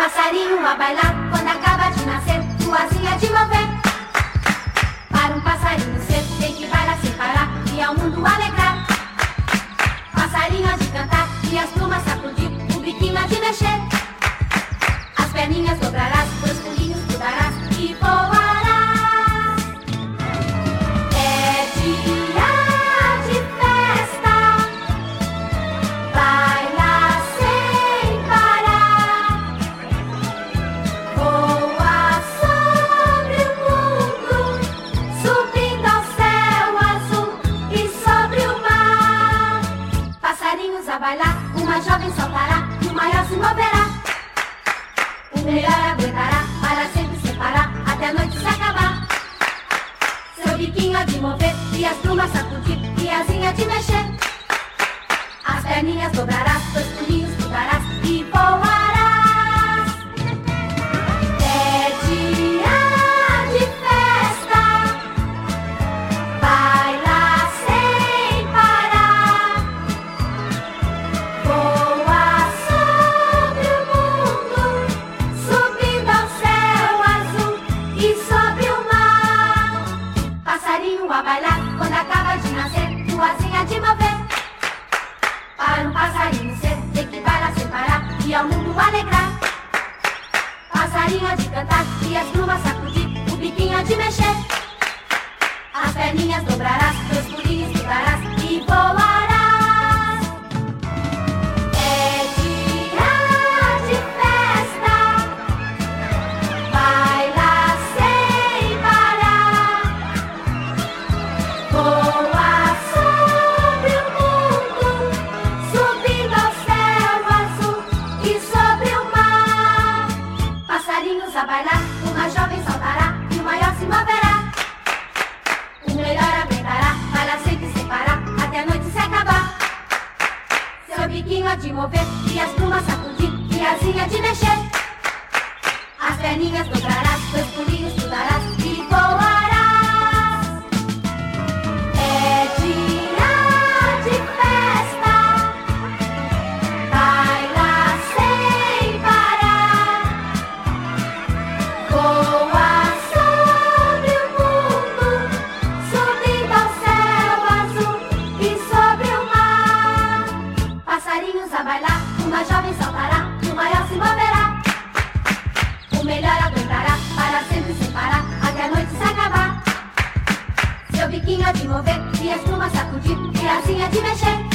Passarinho a bailar quando acaba de nascer, sua asinha de mover. Para um passarinho ser, tem que bailar sem parar e ao mundo alegrar. Passarinho de cantar e as plumas sacudir, o biquinho de mexer. As perninhas dobrarás, a bailar, uma jovem saltará e o maior se moverá. O melhor aguentará para sempre separar até a noite se acabar. Seu biquinho a de mover e as plumas sacudir e asinha de mexer. As perninhas dobrarás, dois quando acaba de nascer, tua asinha de mover. Para um passarinho ser, tem que bailar sem parar e ao mundo alegrar. Passarinho de cantar e as plumas sacudir, o biquinho de mexer. As perninhas dobrarás, dois pulinhos tu darás e voarás. Bailar, uma jovem saltará e o maior se moverá. O melhor aguentará, para sempre sem parar, até a noite se acabar. Seu biquinho a de mover e as plumas sacudir e asinha de mexer. As perninhas dobrarás, dois uma jovem saltará o maior se moverá. O melhor aguentará para sempre sem parar até a noite se acabar. Seu biquinho a de mover e as plumas sacudir e a asinha de mexer.